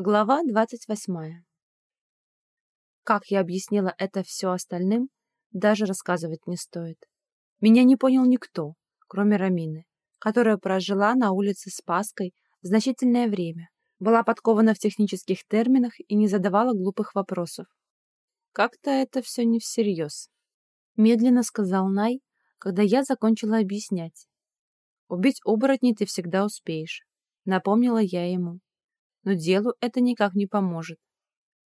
Глава двадцать восьмая. Как я объяснила это все остальным, даже рассказывать не стоит. Меня не понял никто, кроме Рамины, которая прожила на улице с Паской значительное время, была подкована в технических терминах и не задавала глупых вопросов. Как-то это все не всерьез. Медленно сказал Най, когда я закончила объяснять. Убить оборотней ты всегда успеешь, напомнила я ему. Но делу это никак не поможет.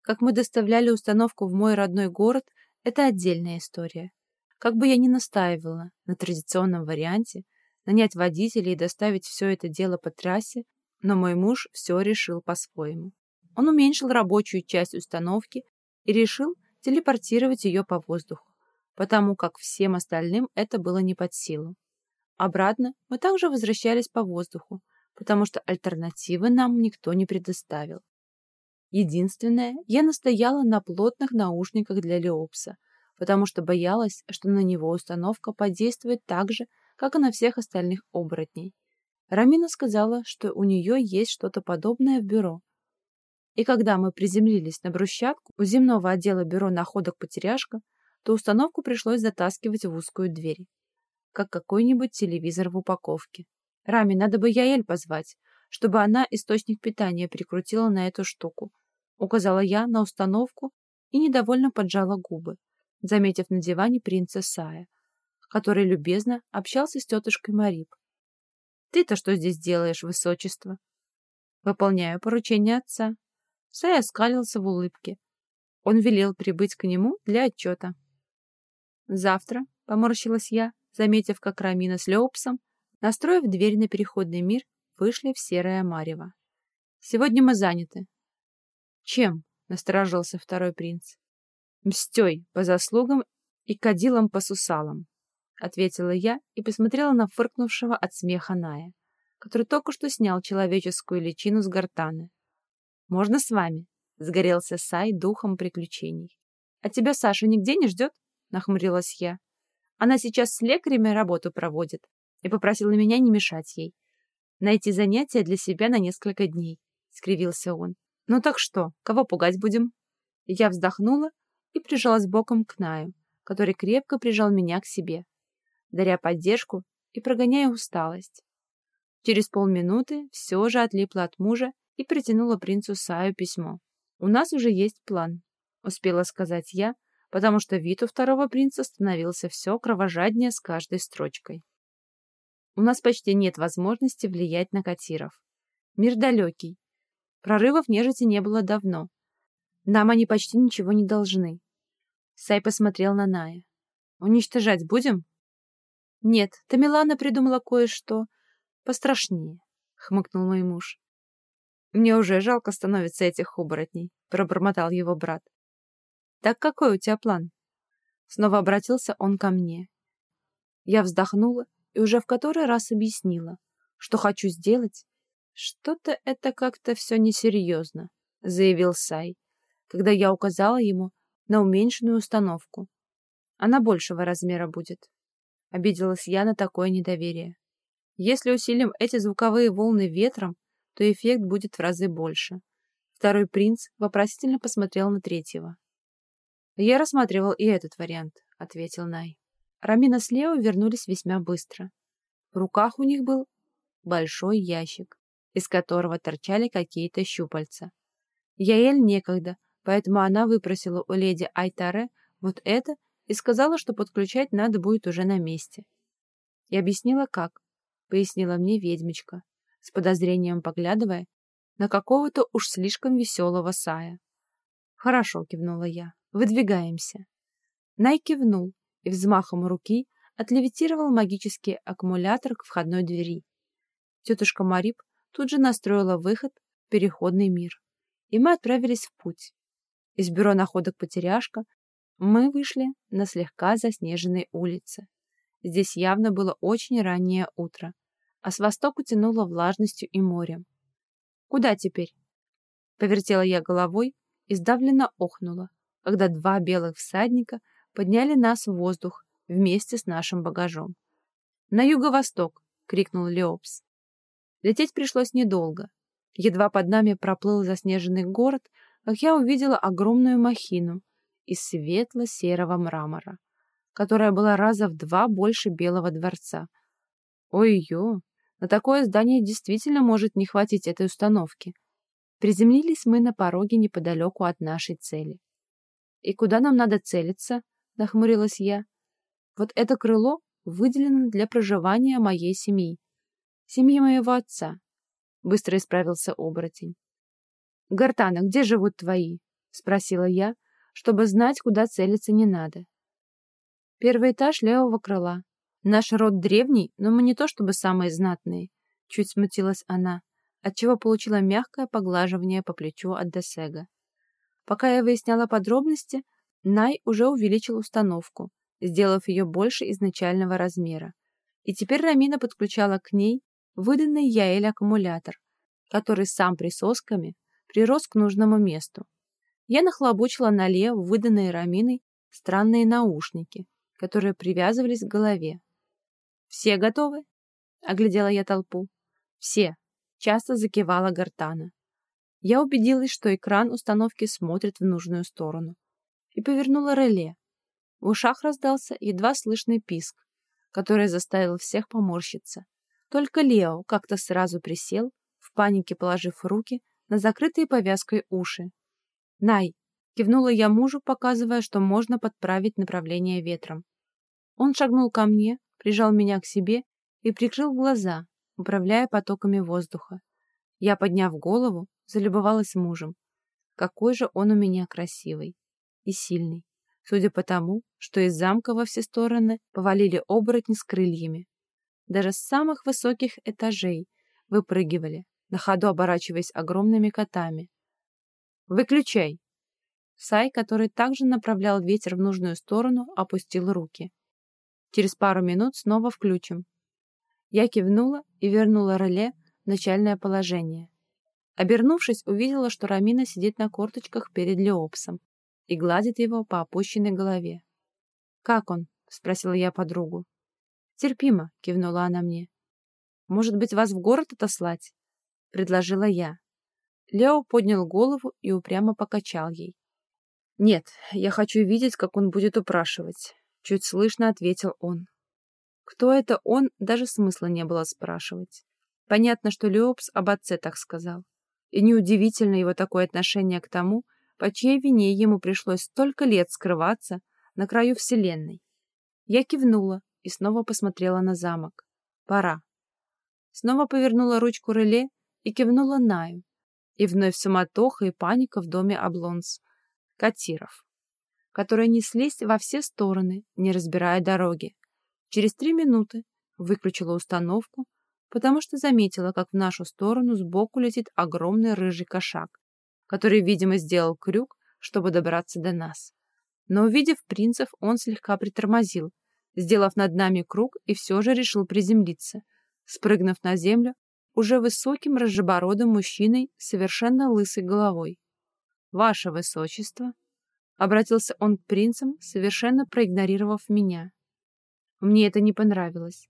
Как мы доставляли установку в мой родной город, это отдельная история. Как бы я ни настаивала на традиционном варианте, нанять водителя и доставить все это дело по трассе, но мой муж все решил по-своему. Он уменьшил рабочую часть установки и решил телепортировать ее по воздуху, потому как всем остальным это было не под силу. Обратно мы также возвращались по воздуху, потому что альтернативы нам никто не предоставил. Единственное, я настояла на плотных наушниках для Леопса, потому что боялась, что на него установка подействует так же, как и на всех остальных оборотней. Рамина сказала, что у нее есть что-то подобное в бюро. И когда мы приземлились на брусчатку у земного отдела бюро находок потеряшка, то установку пришлось затаскивать в узкую дверь, как какой-нибудь телевизор в упаковке. Раме надо бы Яэль позвать, чтобы она источник питания прикрутила на эту штуку. Указала я на установку и недовольно поджала губы, заметив на диване принца Сая, который любезно общался с тетушкой Марип. «Ты-то что здесь делаешь, высочество?» «Выполняю поручение отца». Сай оскалился в улыбке. Он велел прибыть к нему для отчета. «Завтра», — поморщилась я, заметив, как Рамина с Леопсом, настроив дверь на переходный мир, вышли в серое марево. «Сегодня мы заняты». «Чем?» — насторожился второй принц. «Мстей по заслугам и кадилом по сусалам», — ответила я и посмотрела на фыркнувшего от смеха Ная, который только что снял человеческую личину с гортаны. «Можно с вами?» — сгорелся Сай духом приключений. «А тебя Саша нигде не ждет?» — нахмурилась я. «Она сейчас с лекарями работу проводит и попросила меня не мешать ей. Найти занятие для себя на несколько дней», — скривился он. «Ну так что, кого пугать будем?» Я вздохнула и прижалась боком к Наю, который крепко прижал меня к себе, даря поддержку и прогоняя усталость. Через полминуты все же отлипла от мужа и протянула принцу Саю письмо. «У нас уже есть план», — успела сказать я, потому что вид у второго принца становился все кровожаднее с каждой строчкой. У нас почти нет возможности влиять на катиров. Мир далекий. Прорывов нежити не было давно. Нам они почти ничего не должны. Сай посмотрел на Ная. «Уничтожать будем?» «Нет, Тамилана придумала кое-что пострашнее», — хмыкнул мой муж. «Мне уже жалко становится этих оборотней», — пробормотал его брат. «Так какой у тебя план?» Снова обратился он ко мне. Я вздохнула и уже в который раз объяснила, что хочу сделать. «Что-то это как-то все несерьезно», — заявил Сай, когда я указала ему на уменьшенную установку. Она большего размера будет. Обиделась я на такое недоверие. Если усилим эти звуковые волны ветром, то эффект будет в разы больше. Второй принц вопросительно посмотрел на третьего. «Я рассматривал и этот вариант», — ответил Най. Рамина с Лео вернулись весьма быстро. В руках у них был большой ящик, из которого торчали какие-то щупальца. Яэль некогда, поэтому она выпросила у леди Айтаре вот это и сказала, что подключать надо будет уже на месте. И объяснила, как. Пояснила мне ведьмочка, с подозрением поглядывая на какого-то уж слишком веселого Сая. «Хорошо», — кивнула я, — «выдвигаемся». Най кивнул и взмахом руки отлевитировал магический аккумулятор к входной двери. Тетушка Марип тут же настроила выход в переходный мир, и мы отправились в путь. Из бюро находок «Потеряшка» мы вышли на слегка заснеженной улице. Здесь явно было очень раннее утро, а с востока тянуло влажностью и морем. «Куда теперь?» Повертела я головой и сдавленно охнула, когда два белых всадника подняли нас в воздух вместе с нашим багажом. «На юго-восток!» — крикнул Леопс. Лететь пришлось недолго. Едва под нами проплыл заснеженный город, как я увидела огромную махину из светло-серого мрамора, которая была раза в два больше Белого дворца. Ой-ё, на такое здание действительно может не хватить этой установки. Приземлились мы на пороге неподалеку от нашей цели. «И куда нам надо целиться?» — нахмурилась я. «Вот это крыло выделено для проживания моей семьи. Семьи моего отца», — быстро исправился оборотень. «Гартана, где живут твои?» — спросила я, чтобы знать, куда целиться не надо. Первый этаж левого крыла. Наш род древний, но мы не то чтобы самые знатные. Чуть смутилась она, отчего получила мягкое поглаживание по плечу от Десега. Пока я выясняла подробности, Най уже увеличил установку, сделав ее больше изначального размера. И теперь Рамина подключала к ней выданный Яэль аккумулятор, который сам присосками прирос к нужному месту. Я нахлобучила на Лео выданные Раминой странные наушники, которые привязывались к голове. «Все готовы?» — оглядела я толпу. «Все!» — часто закивала Гартана. Я убедилась, что экран установки смотрит в нужную сторону. И повернула реле. В ушах раздался едва слышный писк, который заставил всех поморщиться. Только Лео как-то сразу присел, в панике положив руки на закрытые повязкой уши. «Най!» — кивнула я мужу, показывая, что можно подправить направление ветром. Он шагнул ко мне, прижал меня к себе и прикрыл глаза, управляя потоками воздуха. Я, подняв голову, залюбовалась мужем. Какой же он у меня красивый и сильный, судя по тому, что из замка во все стороны повалили оборотни с крыльями. Даже с самых высоких этажей выпрыгивали, на ходу оборачиваясь огромными котами. «Выключай!» Сай, который также направлял ветер в нужную сторону, опустил руки. «Через пару минут снова включим». Я кивнула и вернула реле в начальное положение. Обернувшись, увидела, что Рамина сидит на корточках перед Леопсом и гладит его по опущенной голове. «Как он?» — спросила я подругу. «Терпимо», — кивнула она мне. «Может быть, вас в город отослать?» — предложила я. Лео поднял голову и упрямо покачал ей. «Нет, я хочу видеть, как он будет упрашивать», — чуть слышно ответил он. Кто это он, даже смысла не было спрашивать. Понятно, что Леопс об отце так сказал. И неудивительно его такое отношение к тому, по чьей вине ему пришлось столько лет скрываться на краю Вселенной. Я кивнула и снова посмотрела на замок. Пора. Снова повернула ручку реле и кивнула Наю. И вновь суматоха и паника в доме Облонс. Катиров. Которые неслись во все стороны, не разбирая дороги. Через три минуты выключила установку, потому что заметила, как в нашу сторону сбоку летит огромный рыжий кошак, который, видимо, сделал крюк, чтобы добраться до нас. Но, увидев принцев, он слегка притормозил, сделав над нами круг и все же решил приземлиться, спрыгнув на землю уже высоким рыжебородым мужчиной с совершенно лысой головой. «Ваше Высочество!» — обратился он к принцам, совершенно проигнорировав меня. Мне это не понравилось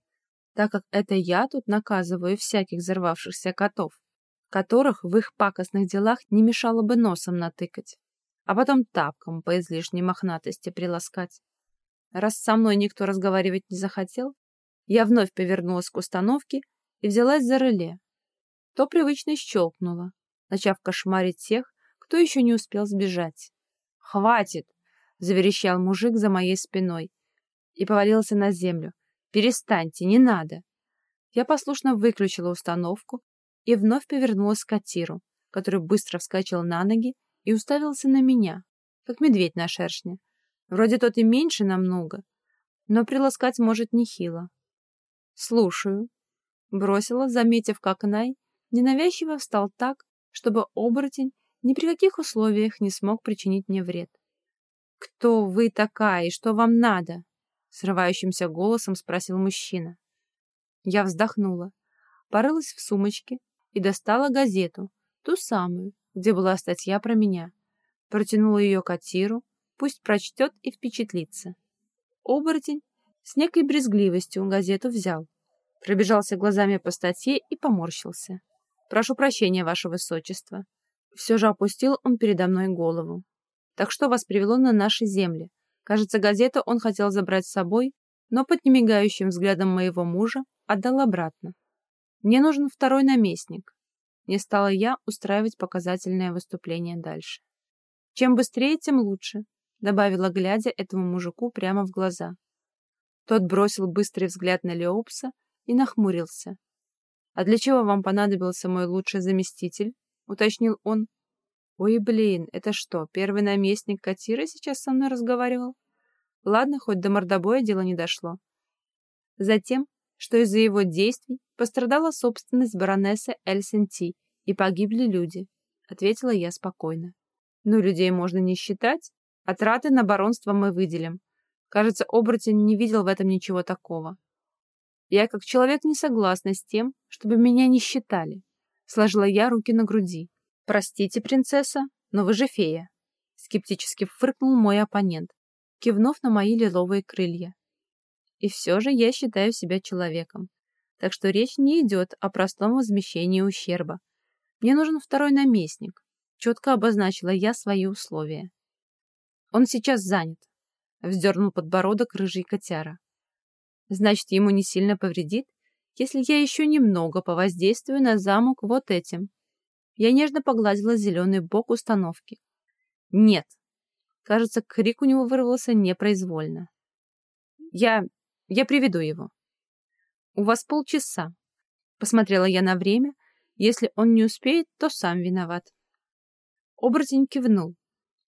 так как это я тут наказываю всяких взорвавшихся котов, которых в их пакостных делах не мешало бы носом натыкать, а потом тапком по излишней мохнатости приласкать. Раз со мной никто разговаривать не захотел, я вновь повернулась к установке и взялась за реле. То привычно щелкнуло, начав кошмарить тех, кто еще не успел сбежать. «Хватит!» — заверещал мужик за моей спиной и повалился на землю, Перестаньте, не надо. Я послушно выключила установку и вновь повернулась к Катиру, который быстро вскочил на ноги и уставился на меня, как медведь на шершне. Вроде тот и меньше намного, но приласкать может нехило. «Слушаю», — бросила, заметив, как Най ненавязчиво встал так, чтобы оборотень ни при каких условиях не смог причинить мне вред. «Кто вы такая и что вам надо?» срывающимся голосом спросил мужчина. Я вздохнула, порылась в сумочке и достала газету, ту самую, где была статья про меня. Протянула ее Катиру, пусть прочтет и впечатлится. Оборотень с некой брезгливостью газету взял, пробежался глазами по статье и поморщился. Прошу прощения, ваше высочество. Все же опустил он передо мной голову. Так что вас привело на наши земли? Кажется, газету он хотел забрать с собой, но под немигающим взглядом моего мужа отдал обратно. Мне нужен второй наместник. Не стала я устраивать показательное выступление дальше. Чем быстрее, тем лучше, добавила, глядя этому мужику прямо в глаза. Тот бросил быстрый взгляд на Леопса и нахмурился. «А для чего вам понадобился мой лучший заместитель?» — уточнил он. «Ой, блин, это что, первый наместник Катира сейчас со мной разговаривал?» Ладно, хоть до мордобоя дело не дошло. Затем, что из-за его действий пострадала собственность баронессы Эльсенти и погибли люди, ответила я спокойно. Ну, людей можно не считать, а траты на баронство мы выделим. Кажется, оборотень не видел в этом ничего такого. Я, как человек, не согласна с тем, чтобы меня не считали. Сложила я руки на груди. Простите, принцесса, но вы же фея. Скептически фыркнул мой оппонент, кивнув на мои лиловые крылья. И все же я считаю себя человеком. Так что речь не идет о простом возмещении ущерба. Мне нужен второй наместник. Четко обозначила я свои условия. Он сейчас занят. Вздернул подбородок рыжий котяра. Значит, ему не сильно повредит, если я еще немного повоздействую на замок вот этим. Я нежно погладила зеленый бок установки. Нет. Кажется, крик у него вырвался непроизвольно. Я... я приведу его. У вас полчаса. Посмотрела я на время. Если он не успеет, то сам виноват. Оборотень кивнул,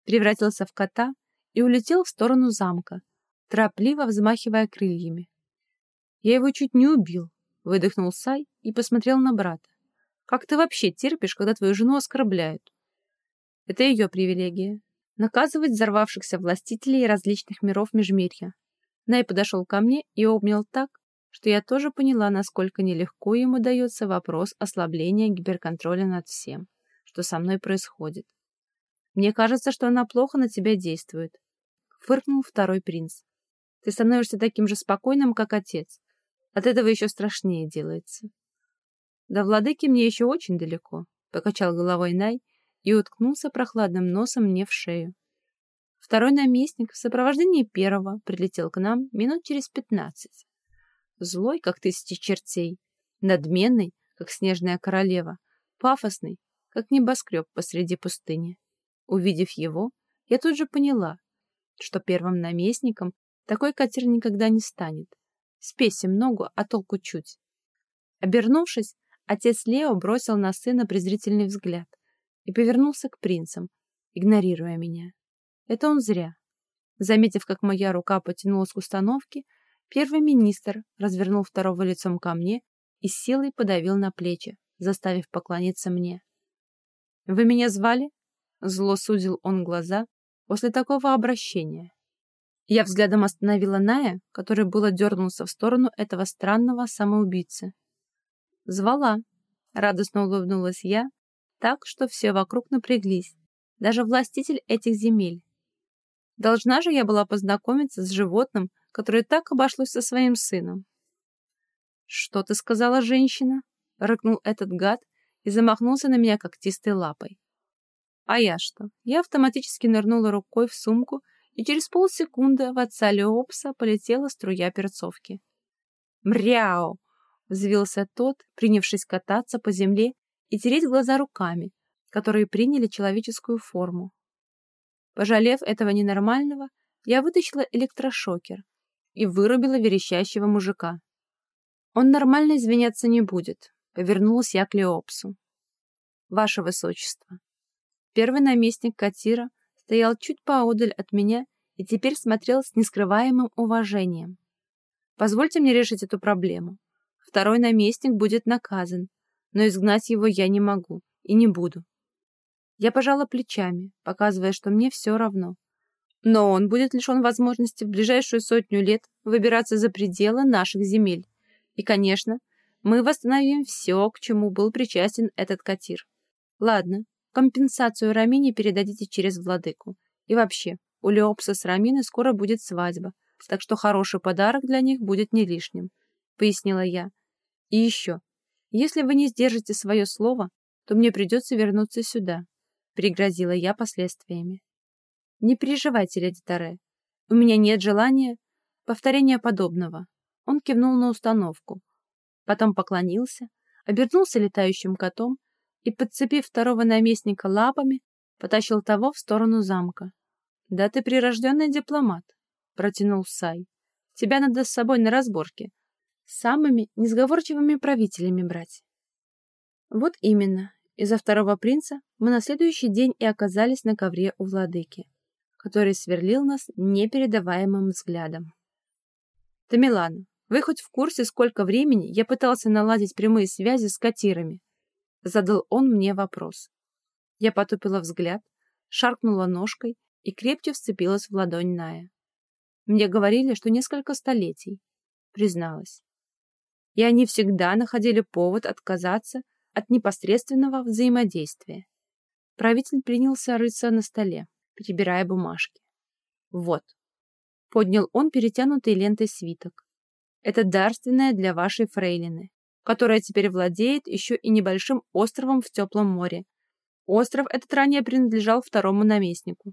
превратился в кота и улетел в сторону замка, торопливо взмахивая крыльями. «Я его чуть не убил», — выдохнул Сай и посмотрел на брата. «Как ты вообще терпишь, когда твою жену оскорбляют?» «Это ее привилегия. Наказывать взорвавшихся властителей различных миров Межмирья». Най подошел ко мне и обнял так, что я тоже поняла, насколько нелегко ему дается вопрос ослабления гиперконтроля над всем, что со мной происходит. Мне кажется, что она плохо на тебя действует. Фыркнул второй принц. Ты становишься таким же спокойным, как отец. От этого еще страшнее делается. До владыки мне еще очень далеко, покачал головой Най и уткнулся прохладным носом мне в шею. Второй наместник в сопровождении первого прилетел к нам минут через пятнадцать. Злой, как тысячи чертей, надменный, как снежная королева, пафосный, как небоскреб посреди пустыни. Увидев его, я тут же поняла, что первым наместником такой катер никогда не станет. Спеси много, а толку чуть. Обернувшись, отец Лео бросил на сына презрительный взгляд и повернулся к принцам, игнорируя меня. Это он зря. Заметив, как моя рука потянулась к установке, первый министр развернул второго лицом ко мне и силой подавил на плечи, заставив поклониться мне. «Вы меня звали?» Зло судил он глаза после такого обращения. Я взглядом остановила Ная, который было дернулся в сторону этого странного самоубийцы. «Звала», — радостно улыбнулась я, так, что все вокруг напряглись, даже властитель этих земель. Должна же я была познакомиться с животным, которое так обошлось со своим сыном. «Что ты сказала, женщина?» — рыкнул этот гад и замахнулся на меня когтистой лапой. А я что? Я автоматически нырнула рукой в сумку, и через полсекунды в отца Леопса полетела струя перцовки. «Мряу!» — взвился тот, принявшись кататься по земле и тереть глаза руками, которые приняли человеческую форму. Пожалев этого ненормального, я вытащила электрошокер и вырубила верещащего мужика. Он нормально извиняться не будет, повернулась я к Леопсу. Ваше Высочество, Первый наместник Катира стоял чуть поодаль от меня и теперь смотрел с нескрываемым уважением. Позвольте мне решить эту проблему. Второй наместник будет наказан, но изгнать его я не могу и не буду. Я пожала плечами, показывая, что мне все равно. Но он будет лишен возможности в ближайшую сотню лет выбираться за пределы наших земель. И, конечно, мы восстановим все, к чему был причастен этот Катир. Ладно, Компенсацию Рамине передадите через владыку. И вообще, у Леопса с Раминой скоро будет свадьба, так что хороший подарок для них будет не лишним», — пояснила я. «И еще. Если вы не сдержите свое слово, то мне придется вернуться сюда, пригрозила я последствиями. Не переживайте, леди Таре. У меня нет желания повторения подобного. Он кивнул на установку. Потом поклонился, обернулся летающим котом и, подцепив второго наместника лапами, потащил того в сторону замка. «Да ты прирожденный дипломат», — протянул Сай. «Тебя надо с собой на разборке. Самыми несговорчивыми правителями брать». Вот именно. Из-за второго принца мы на следующий день и оказались на ковре у владыки, который сверлил нас непередаваемым взглядом. «Тамилана, вы хоть в курсе, сколько времени я пытался наладить прямые связи с катирами?» Задал он мне вопрос. Я потупила взгляд, шаркнула ножкой и крепче вцепилась в ладонь Ная. Мне говорили, что несколько столетий, призналась. И они всегда находили повод отказаться от непосредственного взаимодействия. Правитель принялся рыться на столе, перебирая бумажки. Вот. Поднял он перетянутый лентой свиток. Это дарственное для вашей фрейлины, которая теперь владеет еще и небольшим островом в теплом море. Остров этот ранее принадлежал второму наместнику.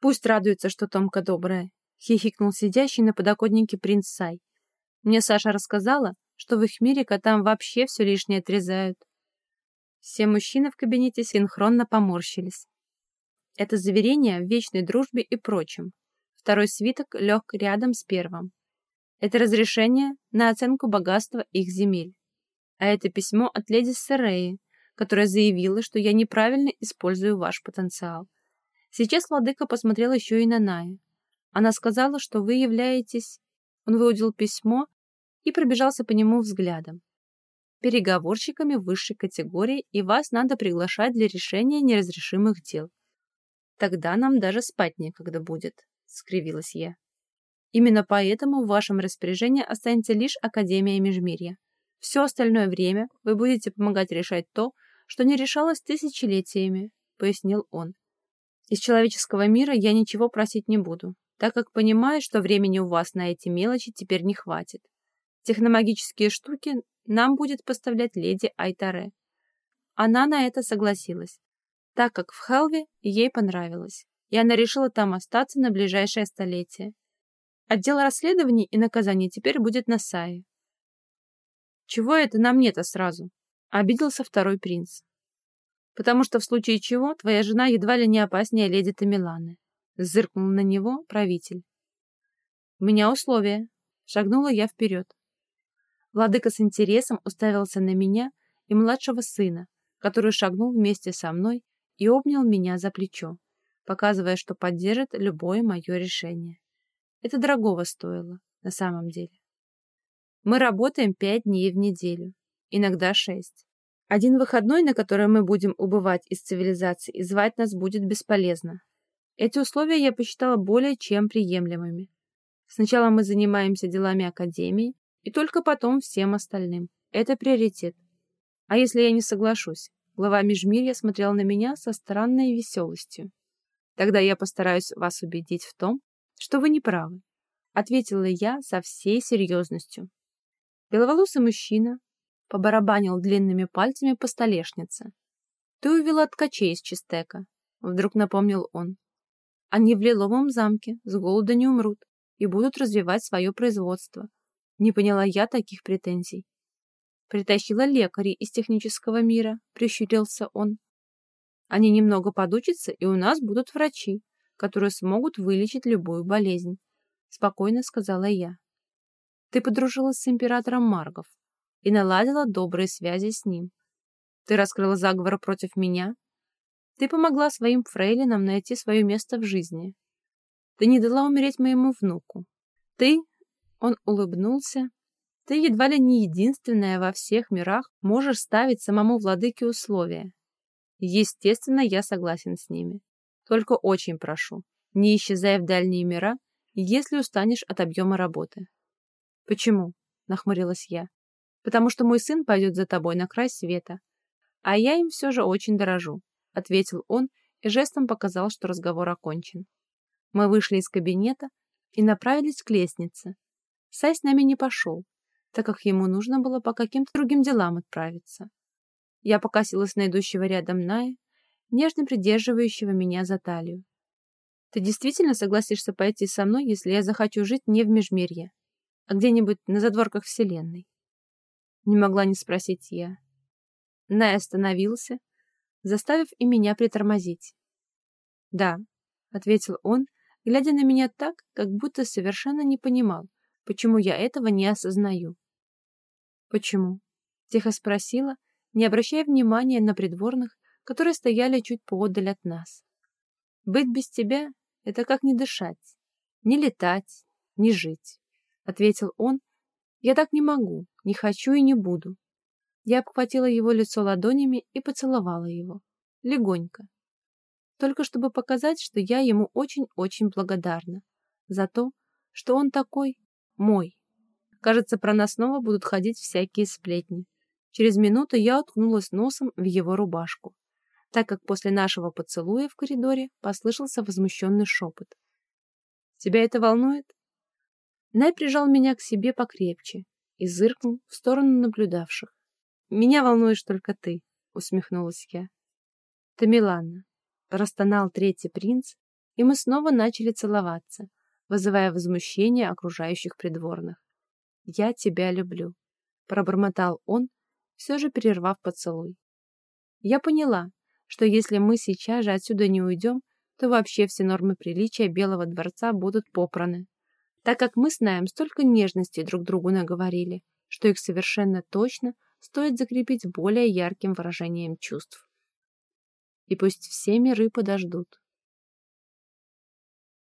Пусть радуется, что Томка добрая, хихикнул сидящий на подоконнике принц Сай. Мне Саша рассказала, что в их мире котам вообще все лишнее отрезают. Все мужчины в кабинете синхронно поморщились. Это заверение в вечной дружбе и прочем. Второй свиток лег рядом с первым. Это разрешение на оценку богатства их земель. А это письмо от леди Сереи, которая заявила, что я неправильно использую ваш потенциал. Сейчас владыка посмотрел еще и на Ная. Она сказала, что вы являетесь... Он выудил письмо и пробежался по нему взглядом. Переговорщиками высшей категории, и вас надо приглашать для решения неразрешимых дел. Тогда нам даже спать некогда будет, скривилась я. Именно поэтому в вашем распоряжении останется лишь Академия Межмирья. Все остальное время вы будете помогать решать то, что не решалось тысячелетиями, пояснил он. Из человеческого мира я ничего просить не буду, так как понимаю, что времени у вас на эти мелочи теперь не хватит. Техномагические штуки нам будет поставлять леди Айтаре. Она на это согласилась, так как в Хелве ей понравилось, и она решила там остаться на ближайшее столетие. Отдел расследований и наказаний теперь будет на Сае. Чего это на мне-то сразу? Обиделся второй принц. Потому что в случае чего твоя жена едва ли не опаснее леди Тамиланы. Зыркнул на него правитель. У меня условия. Шагнула я вперед. Владыка с интересом уставился на меня и младшего сына, который шагнул вместе со мной и обнял меня за плечо, показывая, что поддержит любое мое решение. Это дорогого стоило, на самом деле. Мы работаем пять дней в неделю, иногда шесть. Один выходной, на который мы будем убывать из цивилизации, и звать нас будет бесполезно. Эти условия я посчитала более чем приемлемыми. Сначала мы занимаемся делами Академии, и только потом всем остальным. Это приоритет. А если я не соглашусь? Глава Межмирья смотрел на меня со странной веселостью. Тогда я постараюсь вас убедить в том, что вы не правы, ответила я со всей серьезностью. Беловолосый мужчина побарабанил длинными пальцами по столешнице. Ты увела ткачей из Чистека, вдруг напомнил он. Они в Лиловом замке с голода не умрут и будут развивать свое производство. Не поняла я таких претензий. Притащила лекарей из технического мира, прищурился он. Они немного подучатся, и у нас будут врачи, которые смогут вылечить любую болезнь», — спокойно сказала я. «Ты подружилась с императором Маргов и наладила добрые связи с ним. Ты раскрыла заговор против меня. Ты помогла своим фрейлинам найти свое место в жизни. Ты не дала умереть моему внуку. Ты...» Он улыбнулся. «Ты едва ли не единственная во всех мирах можешь ставить самому владыке условия. Естественно, я согласен с ними. Только очень прошу, не исчезай в дальние мира, если устанешь от объема работы. Почему? Нахмурилась я. Потому что мой сын пойдет за тобой на край света. А я им все же очень дорожу, ответил он и жестом показал, что разговор окончен. Мы вышли из кабинета и направились к лестнице. Сай с нами не пошел, так как ему нужно было по каким-то другим делам отправиться. Я покосилась на идущего рядом Ная, нежно придерживающего меня за талию. «Ты действительно согласишься пойти со мной, если я захочу жить не в Межмирье, а где-нибудь на задворках Вселенной?» Не могла не спросить я. Най остановился, заставив и меня притормозить. «Да», — ответил он, глядя на меня так, как будто совершенно не понимал, почему я этого не осознаю. «Почему?» — тихо спросила, не обращая внимания на придворных, которые стояли чуть поодаль от нас. «Быть без тебя — это как не дышать, не летать, не жить», — ответил он. «Я так не могу, не хочу и не буду. Я обхватила его лицо ладонями и поцеловала его. Легонько. Только чтобы показать, что я ему очень-очень благодарна. За то, что он такой мой. Кажется, про нас снова будут ходить всякие сплетни. Через минуту я уткнулась носом в его рубашку, так как после нашего поцелуя в коридоре послышался возмущенный шепот. «Тебя это волнует?» Най прижал меня к себе покрепче и зыркнул в сторону наблюдавших. Меня волнуешь только ты, усмехнулась я. Тамилана, простонал третий принц, и мы снова начали целоваться, вызывая возмущение окружающих придворных. Я тебя люблю, пробормотал он, все же перервав поцелуй. Я поняла, что если мы сейчас же отсюда не уйдем, то вообще все нормы приличия Белого дворца будут попраны, так как мы с Наем столько нежности друг другу наговорили, что их совершенно точно стоит закрепить более ярким выражением чувств. И пусть все миры подождут.